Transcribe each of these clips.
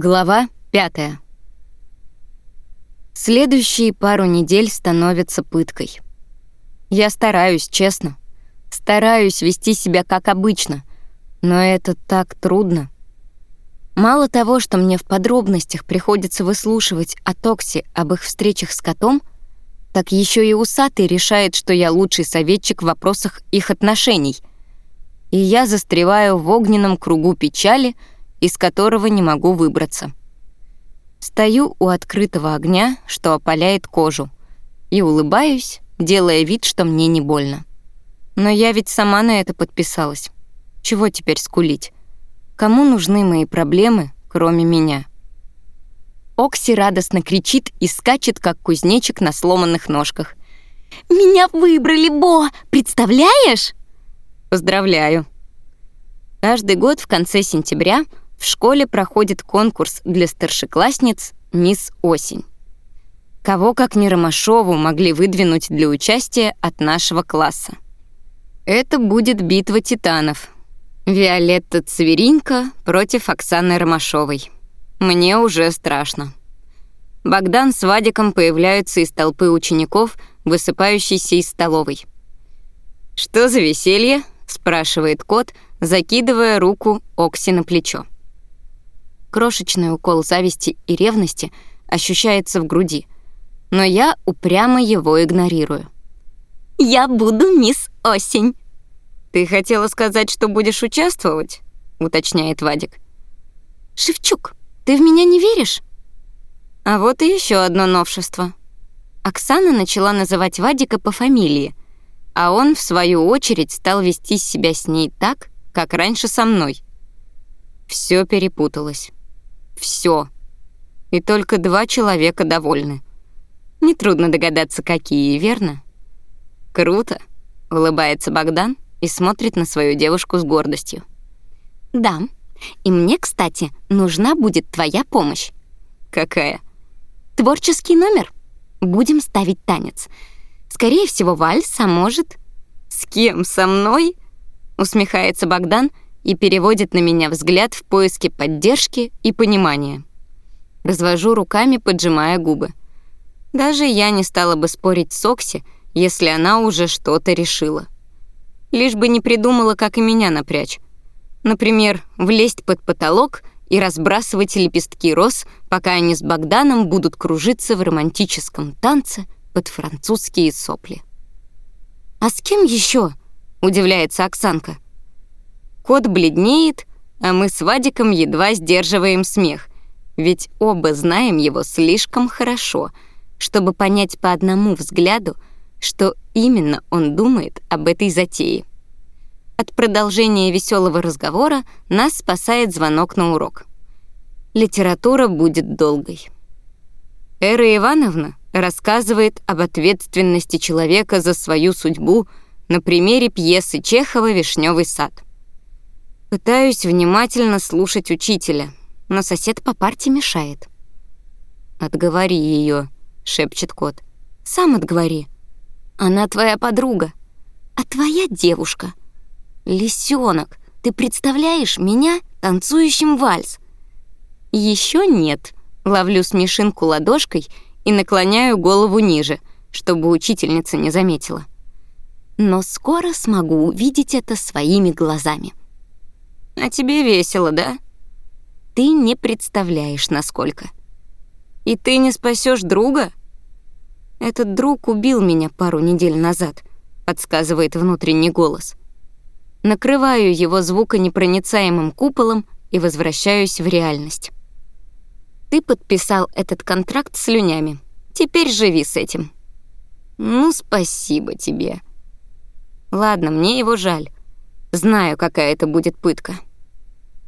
Глава пятая. Следующие пару недель становятся пыткой. Я стараюсь, честно. Стараюсь вести себя как обычно. Но это так трудно. Мало того, что мне в подробностях приходится выслушивать о Токсе об их встречах с котом, так еще и усатый решает, что я лучший советчик в вопросах их отношений. И я застреваю в огненном кругу печали, из которого не могу выбраться. Стою у открытого огня, что опаляет кожу, и улыбаюсь, делая вид, что мне не больно. Но я ведь сама на это подписалась. Чего теперь скулить? Кому нужны мои проблемы, кроме меня? Окси радостно кричит и скачет, как кузнечик на сломанных ножках. «Меня выбрали, Бо! Представляешь?» «Поздравляю!» Каждый год в конце сентября в школе проходит конкурс для старшеклассниц «Мисс Осень». Кого, как не Ромашову, могли выдвинуть для участия от нашего класса? Это будет битва титанов. Виолетта Цверинка против Оксаны Ромашовой. Мне уже страшно. Богдан с Вадиком появляются из толпы учеников, высыпающейся из столовой. «Что за веселье?» — спрашивает кот, закидывая руку Окси на плечо. Крошечный укол зависти и ревности ощущается в груди, но я упрямо его игнорирую. «Я буду мисс Осень». «Ты хотела сказать, что будешь участвовать?» — уточняет Вадик. «Шевчук, ты в меня не веришь?» А вот и еще одно новшество. Оксана начала называть Вадика по фамилии, а он, в свою очередь, стал вести себя с ней так, как раньше со мной. Все перепуталось. Все. И только два человека довольны. Нетрудно догадаться, какие, верно? Круто, улыбается Богдан и смотрит на свою девушку с гордостью. Да, и мне, кстати, нужна будет твоя помощь. Какая? Творческий номер. Будем ставить танец. Скорее всего, вальс, а может... С кем? Со мной? Усмехается Богдан и переводит на меня взгляд в поиске поддержки и понимания. Развожу руками, поджимая губы. Даже я не стала бы спорить с Окси, если она уже что-то решила. Лишь бы не придумала, как и меня напрячь. Например, влезть под потолок и разбрасывать лепестки роз, пока они с Богданом будут кружиться в романтическом танце под французские сопли. «А с кем еще? удивляется Оксанка. Кот бледнеет, а мы с Вадиком едва сдерживаем смех, ведь оба знаем его слишком хорошо, чтобы понять по одному взгляду, что именно он думает об этой затее. От продолжения веселого разговора нас спасает звонок на урок. Литература будет долгой. Эра Ивановна рассказывает об ответственности человека за свою судьбу на примере пьесы Чехова «Вишневый сад». Пытаюсь внимательно слушать учителя, но сосед по парте мешает. «Отговори ее, шепчет кот. «Сам отговори. Она твоя подруга, а твоя девушка — «Лисенок, ты представляешь меня танцующим вальс?» Еще нет. Ловлю смешинку ладошкой и наклоняю голову ниже, чтобы учительница не заметила. Но скоро смогу увидеть это своими глазами. «А тебе весело, да?» «Ты не представляешь, насколько». «И ты не спасешь друга?» «Этот друг убил меня пару недель назад», — подсказывает внутренний голос накрываю его звуконепроницаемым куполом и возвращаюсь в реальность. Ты подписал этот контракт с слюнями. Теперь живи с этим. Ну, спасибо тебе. Ладно, мне его жаль. Знаю, какая это будет пытка.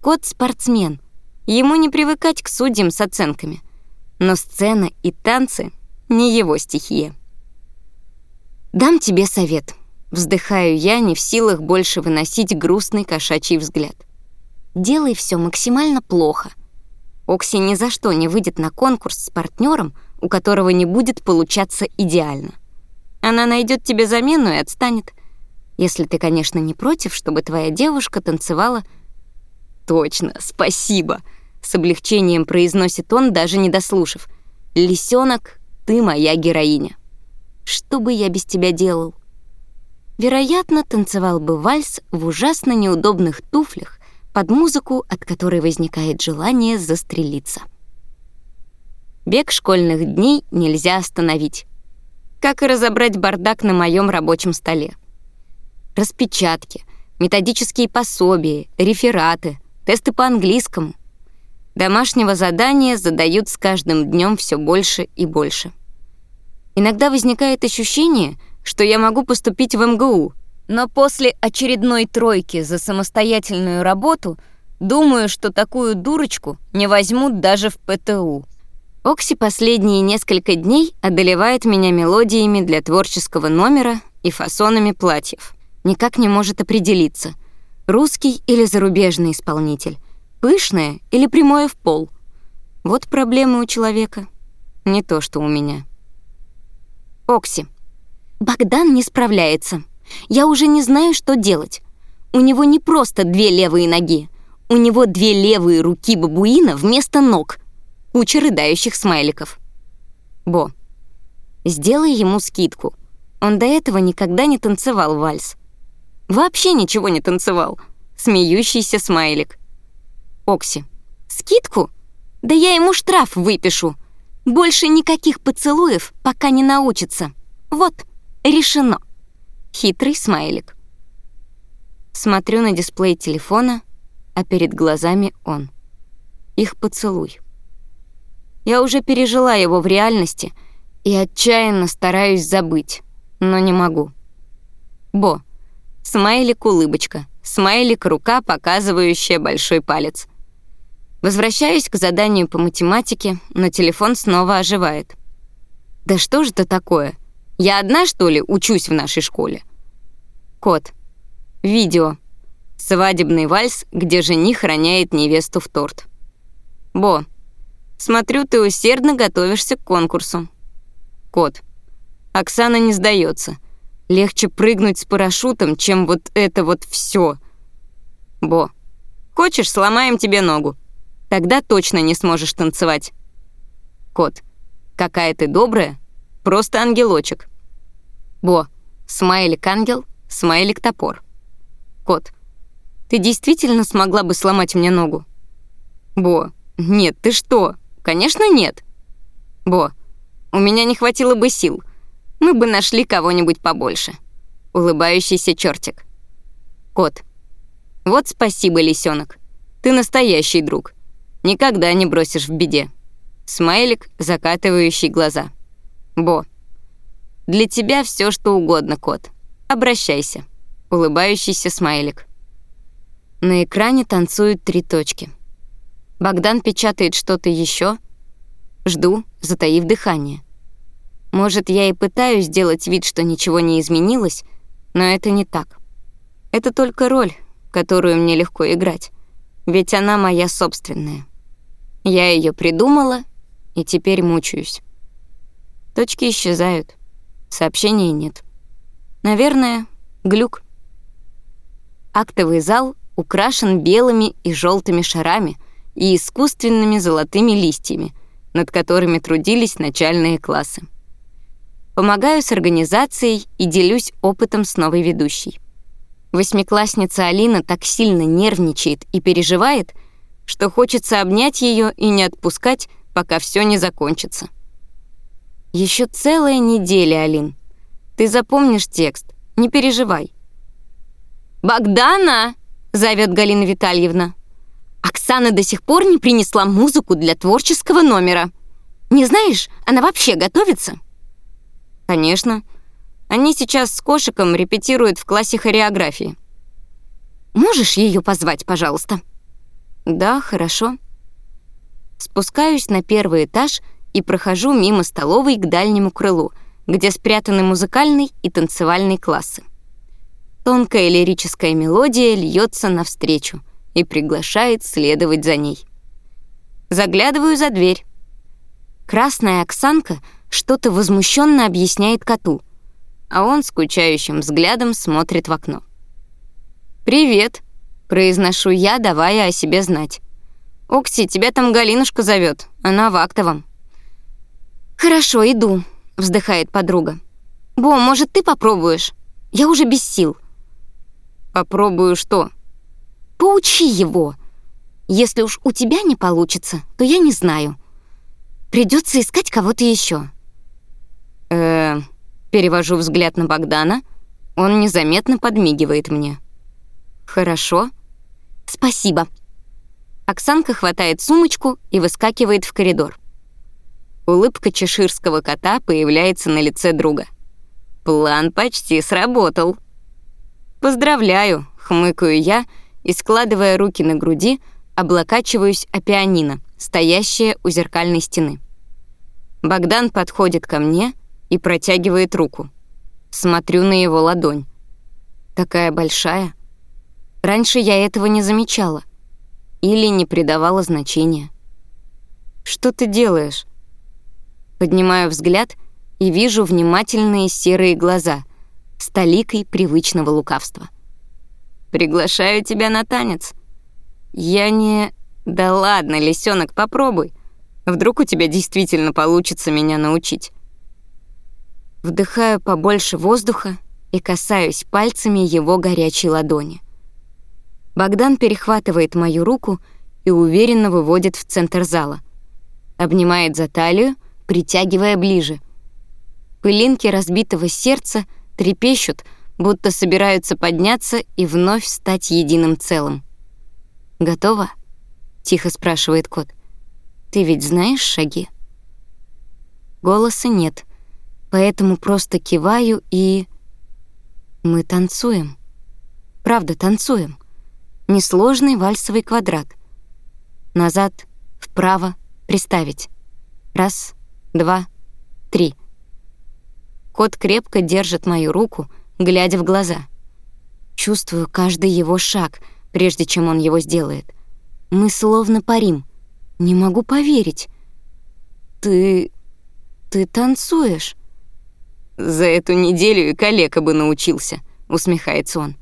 Кот — спортсмен. Ему не привыкать к судьям с оценками. Но сцена и танцы — не его стихия. Дам тебе совет — Вздыхаю я, не в силах больше выносить грустный кошачий взгляд. Делай все максимально плохо. Окси ни за что не выйдет на конкурс с партнером, у которого не будет получаться идеально. Она найдет тебе замену и отстанет. Если ты, конечно, не против, чтобы твоя девушка танцевала... Точно, спасибо. с облегчением произносит он, даже не дослушав. «Лисенок, ты моя героиня. Что бы я без тебя делал?» Вероятно, танцевал бы вальс в ужасно неудобных туфлях под музыку, от которой возникает желание застрелиться. Бег школьных дней нельзя остановить. Как и разобрать бардак на моем рабочем столе. Распечатки, методические пособия, рефераты, тесты по английскому. Домашнего задания задают с каждым днем все больше и больше. Иногда возникает ощущение, что я могу поступить в МГУ, но после очередной тройки за самостоятельную работу думаю, что такую дурочку не возьмут даже в ПТУ. Окси последние несколько дней одолевает меня мелодиями для творческого номера и фасонами платьев. Никак не может определиться, русский или зарубежный исполнитель, пышное или прямое в пол. Вот проблемы у человека. Не то, что у меня. Окси. Богдан не справляется. Я уже не знаю, что делать. У него не просто две левые ноги. У него две левые руки бабуина вместо ног — Куча рыдающих смайликов. Бо. Сделай ему скидку. Он до этого никогда не танцевал вальс. Вообще ничего не танцевал. Смеющийся смайлик. Окси. Скидку? Да я ему штраф выпишу. Больше никаких поцелуев, пока не научится. Вот, решено. Хитрый смайлик. Смотрю на дисплей телефона, а перед глазами он. Их поцелуй. Я уже пережила его в реальности и отчаянно стараюсь забыть, но не могу. Бо. Смайлик-улыбочка. Смайлик-рука, показывающая большой палец. Возвращаюсь к заданию по математике, но телефон снова оживает. Да что же это такое? Я одна, что ли, учусь в нашей школе? Кот. Видео. Свадебный вальс, где жених роняет невесту в торт. Бо. Смотрю, ты усердно готовишься к конкурсу. Кот. Оксана не сдается. Легче прыгнуть с парашютом, чем вот это вот все. Бо. Хочешь, сломаем тебе ногу. Тогда точно не сможешь танцевать. Кот. Какая ты добрая. Просто ангелочек. Бо. Смайлик-ангел, смайлик-топор. Кот. Ты действительно смогла бы сломать мне ногу? Бо. Нет, ты что? Конечно, нет. Бо, у меня не хватило бы сил. Мы бы нашли кого-нибудь побольше. Улыбающийся чертик. Кот. Вот спасибо, лисенок. Ты настоящий друг. Никогда не бросишь в беде. Смайлик, закатывающий глаза. Бо. Для тебя все что угодно, кот. Обращайся. Улыбающийся смайлик. На экране танцуют три точки — Богдан печатает что-то еще. Жду, затаив дыхание. Может, я и пытаюсь сделать вид, что ничего не изменилось, но это не так. Это только роль, которую мне легко играть, ведь она моя собственная. Я ее придумала, и теперь мучаюсь. Точки исчезают, сообщений нет. Наверное, глюк. Актовый зал украшен белыми и желтыми шарами — и искусственными золотыми листьями, над которыми трудились начальные классы. Помогаю с организацией и делюсь опытом с новой ведущей. Восьмиклассница Алина так сильно нервничает и переживает, что хочется обнять ее и не отпускать, пока все не закончится. Еще целая неделя, Алин. Ты запомнишь текст, не переживай. «Богдана!» — зовет Галина Витальевна. Оксана до сих пор не принесла музыку для творческого номера. Не знаешь, она вообще готовится? Конечно. Они сейчас с Кошиком репетируют в классе хореографии. Можешь ее позвать, пожалуйста? Да, хорошо. Спускаюсь на первый этаж и прохожу мимо столовой к дальнему крылу, где спрятаны музыкальный и танцевальный классы. Тонкая лирическая мелодия льется навстречу — и приглашает следовать за ней. Заглядываю за дверь. Красная Оксанка что-то возмущенно объясняет коту, а он скучающим взглядом смотрит в окно. «Привет», — произношу я, давая о себе знать. «Окси, тебя там Галинушка зовет. Она в актовом». «Хорошо, иду», — вздыхает подруга. «Бо, может, ты попробуешь? Я уже без сил». «Попробую что?» «Поучи его. Если уж у тебя не получится, то я не знаю. Придется искать кого-то еще. Э, перевожу взгляд на Богдана. Он незаметно подмигивает мне. Хорошо. Спасибо. Оксанка хватает сумочку и выскакивает в коридор. Улыбка чеширского кота появляется на лице друга. План почти сработал. Поздравляю, хмыкаю я и, складывая руки на груди, облокачиваюсь о пианино, стоящее у зеркальной стены. Богдан подходит ко мне и протягивает руку. Смотрю на его ладонь. Такая большая. Раньше я этого не замечала или не придавала значения. «Что ты делаешь?» Поднимаю взгляд и вижу внимательные серые глаза с толикой привычного лукавства. «Приглашаю тебя на танец». «Я не...» «Да ладно, лисенок, попробуй. Вдруг у тебя действительно получится меня научить». Вдыхаю побольше воздуха и касаюсь пальцами его горячей ладони. Богдан перехватывает мою руку и уверенно выводит в центр зала. Обнимает за талию, притягивая ближе. Пылинки разбитого сердца трепещут, будто собираются подняться и вновь стать единым целым. «Готово?» — тихо спрашивает кот. «Ты ведь знаешь шаги?» Голоса нет, поэтому просто киваю и... Мы танцуем. Правда, танцуем. Несложный вальсовый квадрат. Назад, вправо, приставить. Раз, два, три. Кот крепко держит мою руку, глядя в глаза. Чувствую каждый его шаг, прежде чем он его сделает. Мы словно парим. Не могу поверить. Ты... ты танцуешь? За эту неделю и калека бы научился, усмехается он.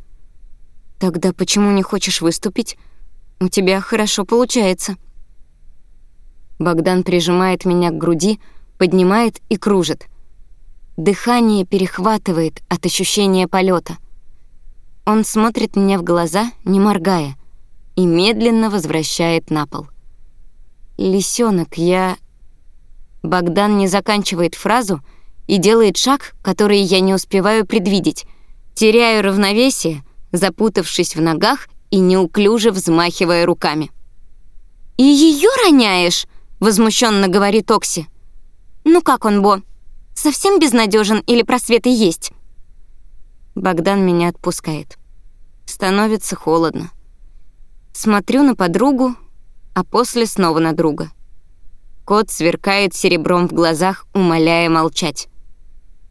Тогда почему не хочешь выступить? У тебя хорошо получается. Богдан прижимает меня к груди, поднимает и кружит. Дыхание перехватывает от ощущения полета. Он смотрит мне в глаза, не моргая, и медленно возвращает на пол. «Лисёнок, я...» Богдан не заканчивает фразу и делает шаг, который я не успеваю предвидеть. Теряю равновесие, запутавшись в ногах и неуклюже взмахивая руками. «И ее роняешь?» — возмущенно говорит Окси. «Ну как он, Бо? Совсем безнадежен или просветы есть?» Богдан меня отпускает. Становится холодно. Смотрю на подругу, а после снова на друга. Кот сверкает серебром в глазах, умоляя молчать.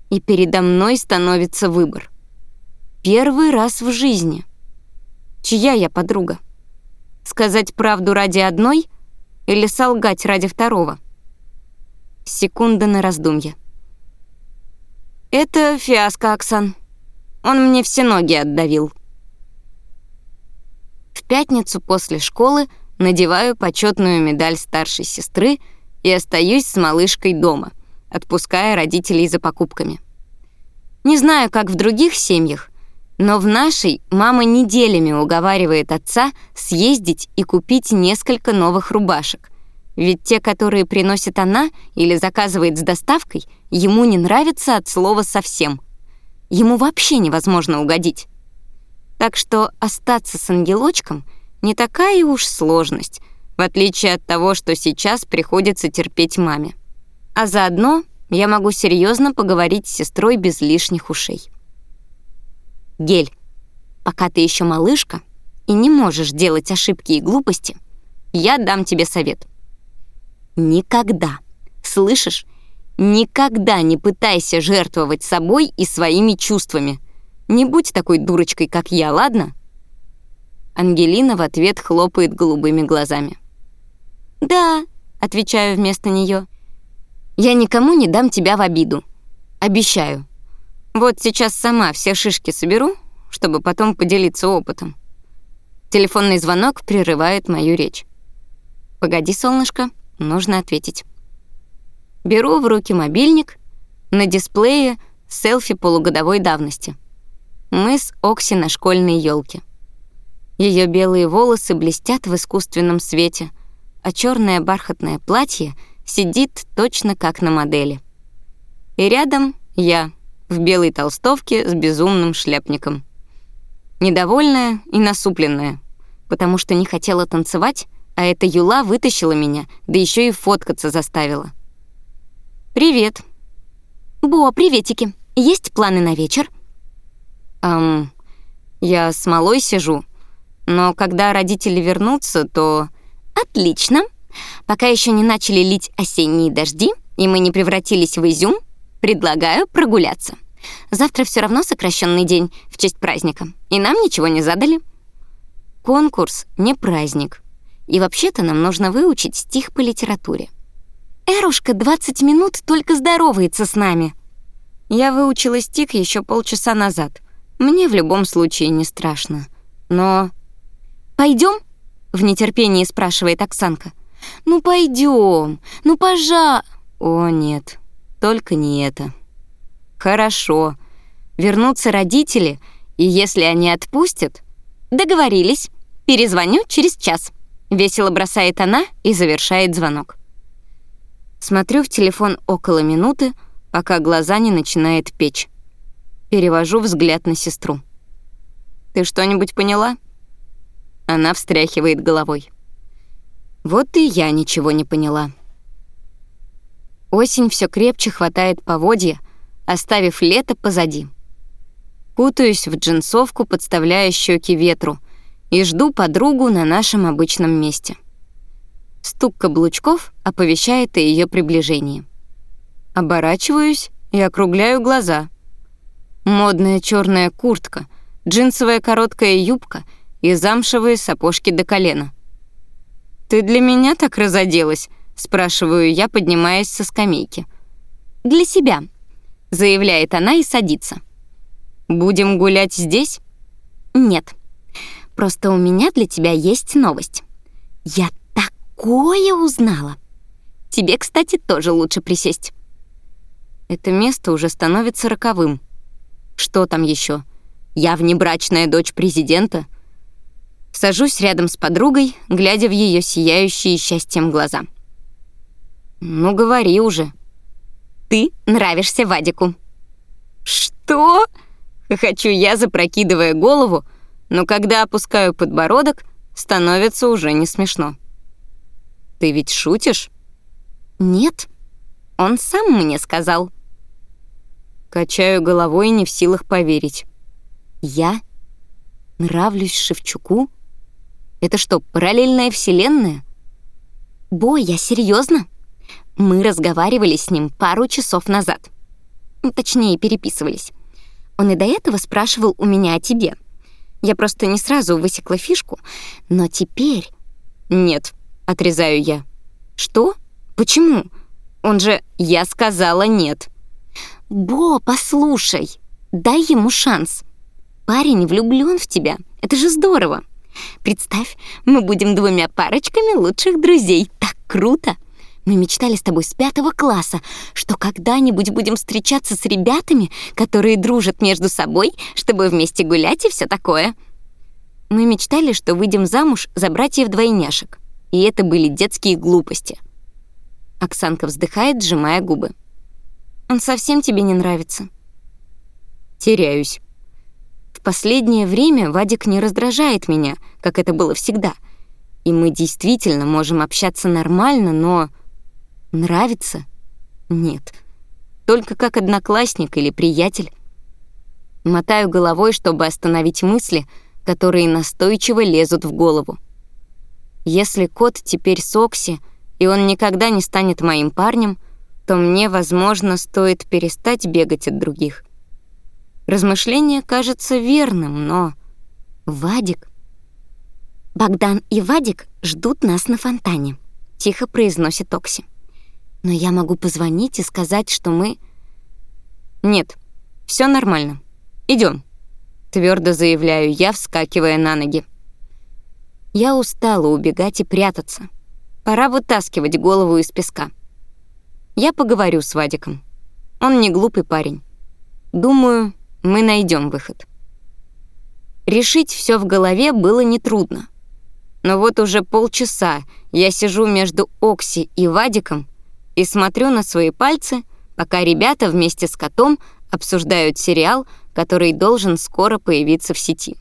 И передо мной становится выбор — Первый раз в жизни. Чья я подруга? Сказать правду ради одной или солгать ради второго? Секунда на раздумье. Это фиаско, Оксан. Он мне все ноги отдавил. В пятницу после школы надеваю почетную медаль старшей сестры и остаюсь с малышкой дома, отпуская родителей за покупками. Не знаю, как в других семьях, но в нашей мама неделями уговаривает отца съездить и купить несколько новых рубашек. Ведь те, которые приносит она или заказывает с доставкой, ему не нравятся от слова совсем. Ему вообще невозможно угодить. Так что остаться с ангелочком не такая уж сложность, в отличие от того, что сейчас приходится терпеть маме. А заодно я могу серьезно поговорить с сестрой без лишних ушей. Гель, пока ты еще малышка и не можешь делать ошибки и глупости, я дам тебе совет. Никогда, слышишь, никогда не пытайся жертвовать собой и своими чувствами. Не будь такой дурочкой, как я, ладно? Ангелина в ответ хлопает голубыми глазами. «Да», — отвечаю вместо нее. «Я никому не дам тебя в обиду. Обещаю». Вот сейчас сама все шишки соберу, чтобы потом поделиться опытом. Телефонный звонок прерывает мою речь. Погоди, солнышко, нужно ответить. Беру в руки мобильник. На дисплее селфи полугодовой давности. Мы с Окси на школьной елке. Ее белые волосы блестят в искусственном свете, а черное бархатное платье сидит точно как на модели. И рядом я в белой толстовке с безумным шляпником. Недовольная и насупленная, потому что не хотела танцевать, а эта юла вытащила меня, да еще и фоткаться заставила. «Привет». «Бо, приветики. Есть планы на вечер?» «Эм, я с малой сижу, но когда родители вернутся, то...» «Отлично. Пока еще не начали лить осенние дожди, и мы не превратились в изюм, предлагаю прогуляться. Завтра все равно сокращенный день в честь праздника, и нам ничего не задали». «Конкурс не праздник», и вообще-то нам нужно выучить стих по литературе. Эрушка 20 минут только здоровается с нами. Я выучила стих еще полчаса назад. Мне в любом случае не страшно. Но... Пойдем? В нетерпении спрашивает Оксанка. Ну пойдем, ну пожа... О нет, только не это. Хорошо. Вернутся родители, и если они отпустят... Договорились. Перезвоню через час. Весело бросает она и завершает звонок. Смотрю в телефон около минуты, пока глаза не начинает печь. Перевожу взгляд на сестру. «Ты что-нибудь поняла?» Она встряхивает головой. Вот и я ничего не поняла. Осень все крепче хватает поводья, оставив лето позади. Кутаюсь в джинсовку, подставляя щеки ветру, и жду подругу на нашем обычном месте. Стук каблучков оповещает о ее приближении. Оборачиваюсь и округляю глаза. Модная черная куртка, джинсовая короткая юбка и замшевые сапожки до колена. «Ты для меня так разоделась?» — спрашиваю я, поднимаясь со скамейки. «Для себя», — заявляет она и садится. «Будем гулять здесь?» «Нет», Просто у меня для тебя есть новость. Я такое узнала. Тебе, кстати, тоже лучше присесть. Это место уже становится роковым. Что там еще? Я внебрачная дочь президента? Сажусь рядом с подругой, глядя в ее сияющие счастьем глаза. Ну, говори уже. Ты нравишься Вадику. Что? Хочу я, запрокидывая голову, но когда опускаю подбородок, становится уже не смешно. «Ты ведь шутишь?» «Нет, он сам мне сказал». Качаю головой, не в силах поверить. «Я? Нравлюсь Шевчуку? Это что, параллельная вселенная?» «Бо, я серьезно? Мы разговаривали с ним пару часов назад. Точнее, переписывались. Он и до этого спрашивал у меня о тебе». Я просто не сразу высекла фишку, но теперь... Нет, отрезаю я. Что? Почему? Он же... Я сказала нет. Бо, послушай, дай ему шанс. Парень влюблён в тебя. Это же здорово. Представь, мы будем двумя парочками лучших друзей. Так круто! Мы мечтали с тобой с пятого класса, что когда-нибудь будем встречаться с ребятами, которые дружат между собой, чтобы вместе гулять и все такое. Мы мечтали, что выйдем замуж за братьев-двойняшек. И это были детские глупости. Оксанка вздыхает, сжимая губы. Он совсем тебе не нравится. Теряюсь. Последнее время Вадик не раздражает меня, как это было всегда. И мы действительно можем общаться нормально, но Нравится? Нет. Только как одноклассник или приятель. Мотаю головой, чтобы остановить мысли, которые настойчиво лезут в голову. Если кот теперь Сокси, и он никогда не станет моим парнем, то мне, возможно, стоит перестать бегать от других. Размышление кажется верным, но... Вадик... «Богдан и Вадик ждут нас на фонтане», — тихо произносит Окси. Но я могу позвонить и сказать, что мы... Нет, все нормально. Идем. Твердо заявляю я, вскакивая на ноги. Я устала убегать и прятаться. Пора вытаскивать голову из песка. Я поговорю с Вадиком. Он не глупый парень. Думаю, мы найдем выход. Решить все в голове было нетрудно. Но вот уже полчаса я сижу между Окси и Вадиком и смотрю на свои пальцы, пока ребята вместе с котом обсуждают сериал, который должен скоро появиться в сети.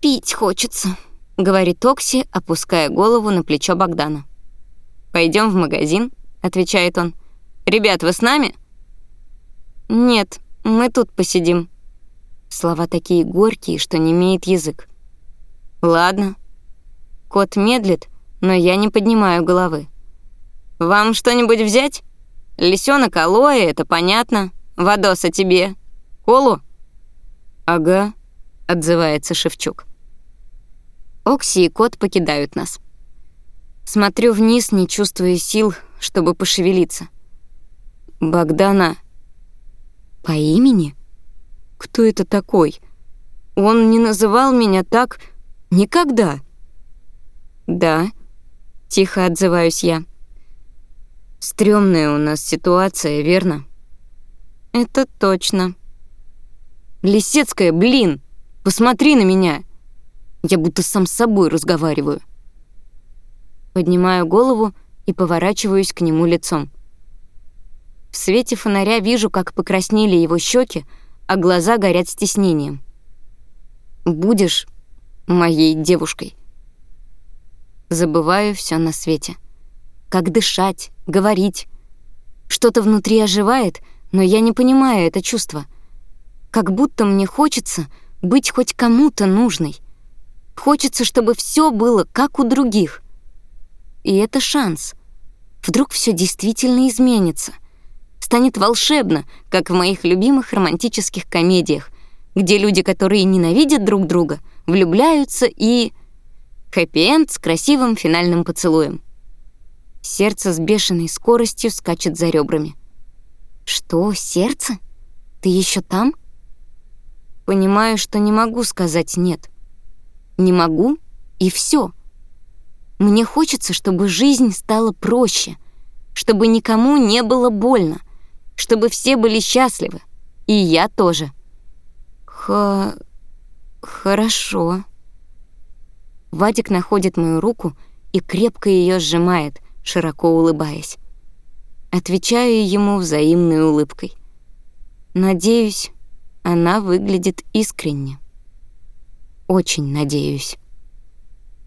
«Пить хочется», — говорит Окси, опуская голову на плечо Богдана. Пойдем в магазин», — отвечает он. «Ребят, вы с нами?» «Нет, мы тут посидим», Слова такие горькие, что не имеет язык. «Ладно». Кот медлит, но я не поднимаю головы. «Вам что-нибудь взять? Лисёнок алоэ, это понятно. Водоса тебе. Колу?» «Ага», — отзывается Шевчук. Окси и кот покидают нас. Смотрю вниз, не чувствуя сил, чтобы пошевелиться. «Богдана...» «По имени?» Кто это такой? Он не называл меня так никогда. Да, тихо отзываюсь я. Стрёмная у нас ситуация, верно? Это точно. Лисецкая, блин, посмотри на меня. Я будто сам с собой разговариваю. Поднимаю голову и поворачиваюсь к нему лицом. В свете фонаря вижу, как покраснели его щеки, а глаза горят стеснением. «Будешь моей девушкой?» Забываю все на свете. Как дышать, говорить. Что-то внутри оживает, но я не понимаю это чувство. Как будто мне хочется быть хоть кому-то нужной. Хочется, чтобы все было как у других. И это шанс. Вдруг все действительно изменится — станет волшебно, как в моих любимых романтических комедиях, где люди, которые ненавидят друг друга, влюбляются и... Хэппи-энд с красивым финальным поцелуем. Сердце с бешеной скоростью скачет за ребрами. «Что, сердце? Ты еще там?» Понимаю, что не могу сказать «нет». Не могу, и все. Мне хочется, чтобы жизнь стала проще, чтобы никому не было больно, чтобы все были счастливы. И я тоже. Х... хорошо. Вадик находит мою руку и крепко ее сжимает, широко улыбаясь. Отвечаю ему взаимной улыбкой. Надеюсь, она выглядит искренне. Очень надеюсь.